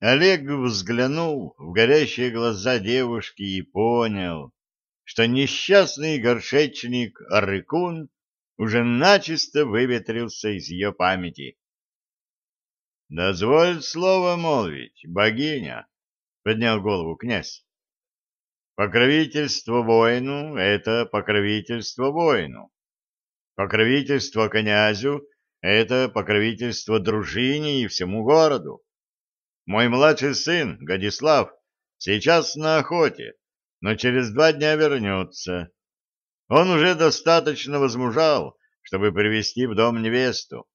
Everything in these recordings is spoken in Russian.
Олег взглянул в горящие глаза девушки и понял, что несчастный горшечник Арыкун уже начисто выветрился из ее памяти. «Дозволь слово молвить, богиня», — поднял голову князь. «Покровительство воину — это покровительство воину. Покровительство князю — это покровительство дружине и всему городу. Мой младший сын, Годислав, сейчас на охоте, но через два дня вернется. Он уже достаточно возмужал, чтобы привести в дом невесту.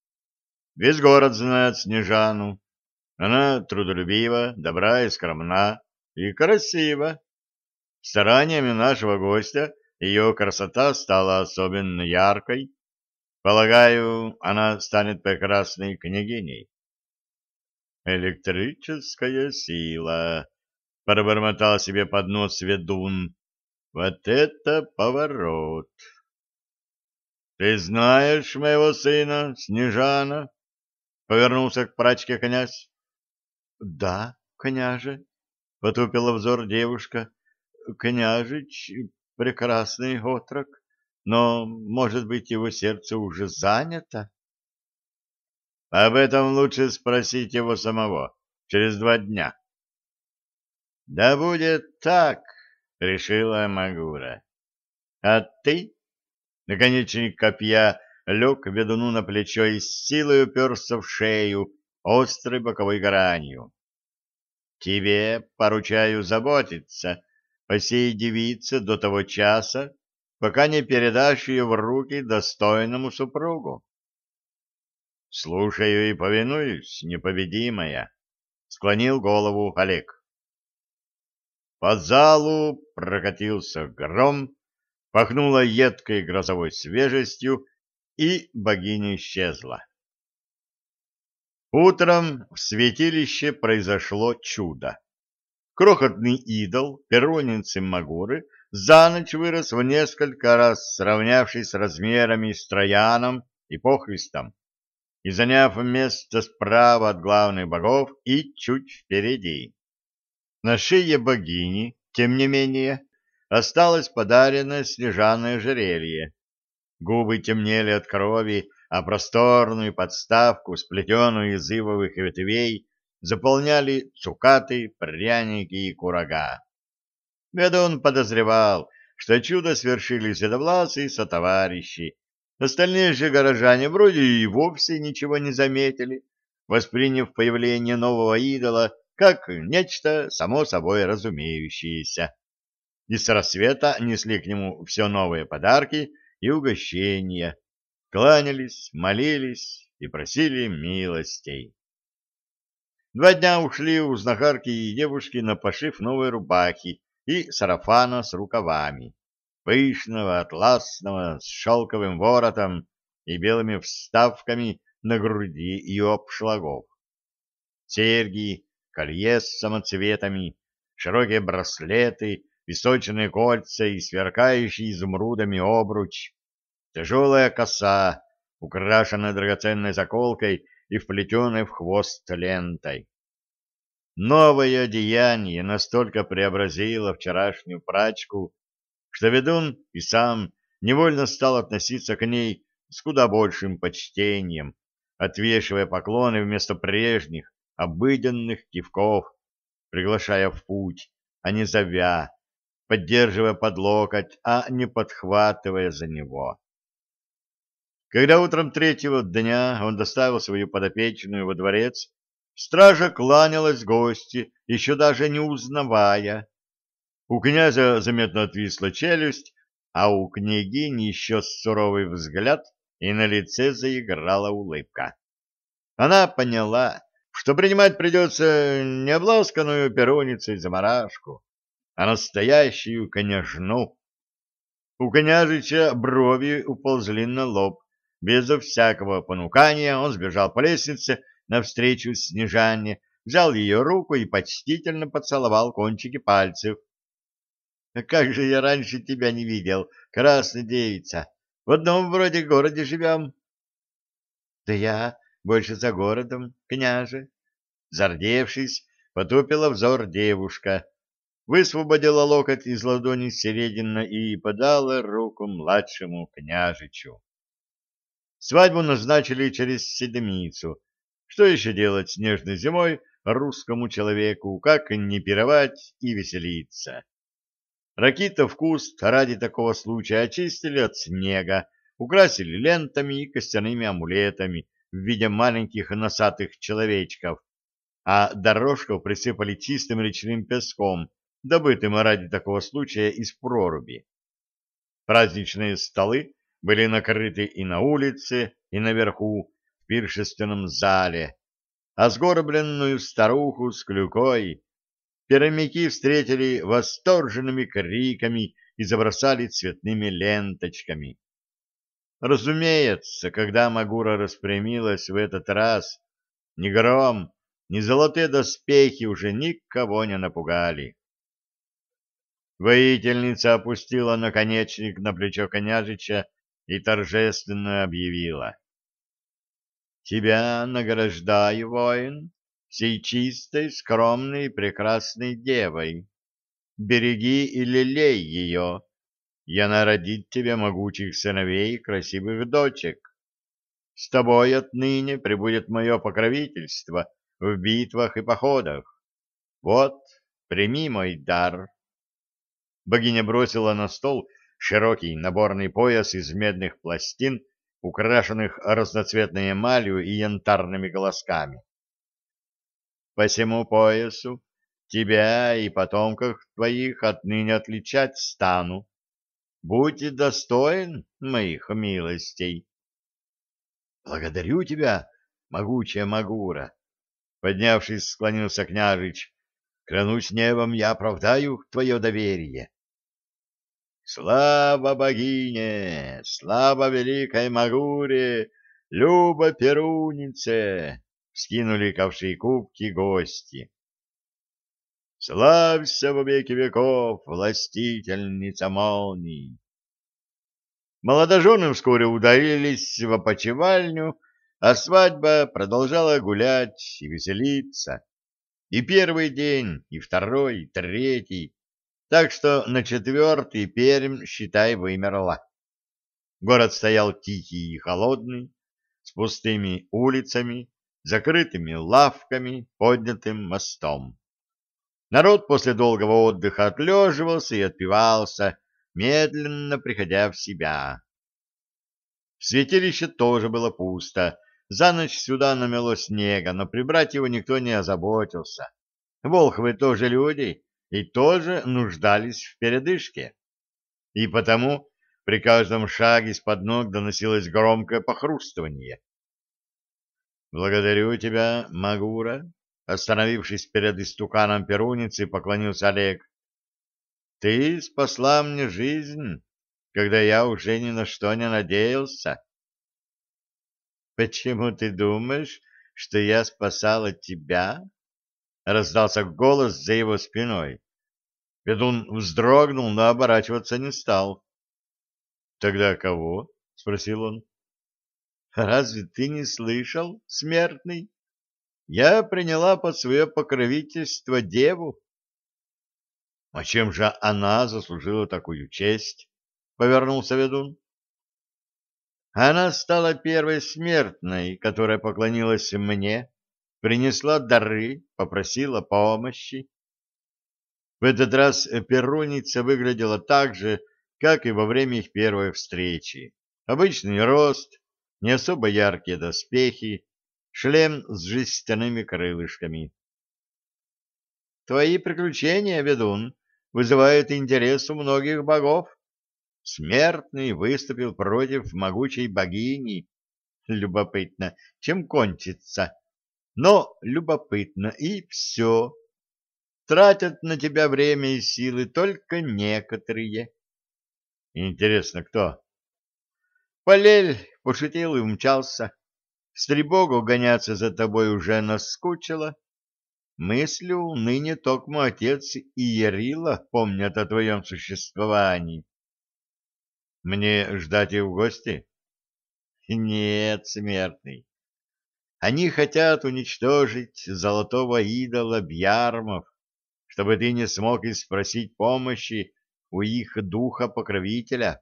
Весь город знает Снежану. Она трудолюбива, добра и скромна, и красива. Стараниями нашего гостя ее красота стала особенно яркой. Полагаю, она станет прекрасной княгиней. Электрическая сила, — пробормотал себе под нос ведун. Вот это поворот! — Ты знаешь моего сына, Снежана? — повернулся к прачке князь. — Да, княже, — потупила взор девушка. — Княжич — прекрасный отрок, но, может быть, его сердце уже занято? — Об этом лучше спросить его самого через два дня. — Да будет так, — решила Магура. — А ты? Наконечник копья лег ведуну на плечо и с силой уперся в шею острой боковой гранью. Тебе поручаю заботиться о сей девице до того часа, пока не передашь ее в руки достойному супругу. — Слушаю и повинуюсь, непобедимая, — склонил голову Олег. По залу прокатился гром, пахнуло едкой грозовой свежестью, и богиня исчезла. Утром в святилище произошло чудо. Крохотный идол, перонинцы Магуры, за ночь вырос в несколько раз, сравнявшись с размерами с Трояном и Похристом, и заняв место справа от главных богов и чуть впереди. На шее богини, тем не менее, осталось подаренное снежаное жерелье. Губы темнели от крови, а просторную подставку, сплетенную из ивовых ветвей, заполняли цукаты, пряники и курага. Ведун подозревал, что чудо свершили седовласы и сотоварищи. Остальные же горожане вроде и вовсе ничего не заметили, восприняв появление нового идола как нечто само собой разумеющееся и с рассвета несли к нему все новые подарки и угощения, кланялись, молились и просили милостей. Два дня ушли у знахарки и девушки на пошив новой рубахи и сарафана с рукавами, пышного, атласного, с шелковым воротом и белыми вставками на груди и обшлагов. Серьги, колье с самоцветами, широкие браслеты песочные кольца и сверкающий изумрудами обруч, тяжелая коса, украшенная драгоценной заколкой и вплетенной в хвост лентой. Новое одеяние настолько преобразило вчерашнюю прачку, что ведун и сам невольно стал относиться к ней с куда большим почтением, отвешивая поклоны вместо прежних обыденных кивков, приглашая в путь, а не зовя, поддерживая под локоть, а не подхватывая за него. Когда утром третьего дня он доставил свою подопечную во дворец, стража кланялась гости, еще даже не узнавая. У князя заметно отвисла челюсть, а у княгини еще суровый взгляд, и на лице заиграла улыбка. Она поняла, что принимать придется не обласканную пероницей заморашку, а настоящую княжну. У княжича брови уползли на лоб. Безо всякого понукания он сбежал по лестнице навстречу Снежане, взял ее руку и почтительно поцеловал кончики пальцев. — Как же я раньше тебя не видел, красная девица! В одном вроде городе живем. — Да я больше за городом, княже. Зардевшись, потупила взор девушка, высвободила локоть из ладони Середина и подала руку младшему княжичу. Свадьбу назначили через седмицу. Что еще делать снежной зимой русскому человеку, как не пировать и веселиться? Ракитов куст ради такого случая очистили от снега, украсили лентами и костяными амулетами в виде маленьких носатых человечков, а дорожку присыпали чистым речным песком, добытым ради такого случая из проруби. Праздничные столы были накрыты и на улице, и наверху, в пиршественном зале, а сгорбленную старуху с клюкой перемяки встретили восторженными криками и забросали цветными ленточками. Разумеется, когда Магура распрямилась в этот раз, ни гром, ни золотые доспехи уже никого не напугали. Воительница опустила наконечник на плечо коняжича и торжественно объявила. «Тебя награждаю, воин, сей чистой, скромной прекрасной девой. Береги и лелей ее, и она родит тебе могучих сыновей и красивых дочек. С тобой отныне прибудет мое покровительство в битвах и походах. Вот, прими мой дар». Богиня бросила на стол широкий наборный пояс из медных пластин, украшенных разноцветной эмалью и янтарными глазками. По всему поясу тебя и потомков твоих отныне отличать стану. Будь достоин моих милостей. Благодарю тебя, могучая Магура. Поднявшись, склонился княжич. Клянусь небом, я оправдаю твое доверие. Слава богине, слава великой Магуре, Люба Перунице! Скинули ковши и кубки гости. Славься во веки веков, властительница молний! Молодожены вскоре удалились в опочивальню, а свадьба продолжала гулять и веселиться. И первый день, и второй, и третий так что на четвертый Пермь, считай, вымерла. Город стоял тихий и холодный, с пустыми улицами, закрытыми лавками, поднятым мостом. Народ после долгого отдыха отлеживался и отпивался, медленно приходя в себя. В святилище тоже было пусто. За ночь сюда намело снега, но прибрать его никто не озаботился. Волхвы тоже люди, и тоже нуждались в передышке. И потому при каждом шаге из-под ног доносилось громкое похрустывание. «Благодарю тебя, Магура», — остановившись перед истуканом перуницы, поклонился Олег. «Ты спасла мне жизнь, когда я уже ни на что не надеялся». «Почему ты думаешь, что я спасала тебя?» — раздался голос за его спиной. Ведун вздрогнул, но оборачиваться не стал. — Тогда кого? — спросил он. — Разве ты не слышал, смертный? Я приняла под свое покровительство деву. — А чем же она заслужила такую честь? — повернулся ведун. Она стала первой смертной, которая поклонилась мне, принесла дары, попросила помощи. В этот раз перуница выглядела так же, как и во время их первой встречи. Обычный рост, не особо яркие доспехи, шлем с жестяными крылышками. Твои приключения, ведун, вызывают интерес у многих богов. Смертный выступил против могучей богини. Любопытно, чем кончится. Но любопытно, и все. Тратят на тебя время и силы только некоторые. Интересно, кто? Полель пошутил и умчался. Стребогу гоняться за тобой уже наскучило. Мыслю, ныне токмо отец и Ярила помнят о твоем существовании. Мне ждать их в гости? Нет, смертный. Они хотят уничтожить золотого идола Бьярмов, чтобы ты не смог и спросить помощи у их духа-покровителя.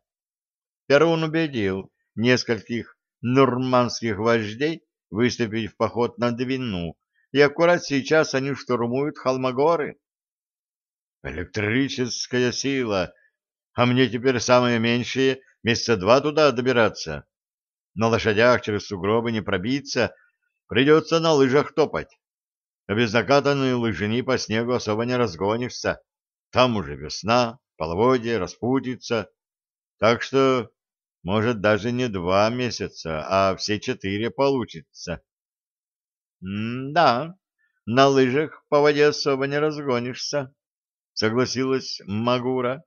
Перун убедил нескольких нурманских вождей выступить в поход на Двину, и аккурат сейчас они штурмуют Холмогоры. Электрическая сила, а мне теперь самое меньшее месяца два туда добираться. На лошадях через сугробы не пробиться, придется на лыжах топать. А без накатанной лыжини по снегу особо не разгонишься. Там уже весна, половодье, распутится. Так что, может, даже не два месяца, а все четыре получится. — Да, на лыжах по воде особо не разгонишься, — согласилась Магура.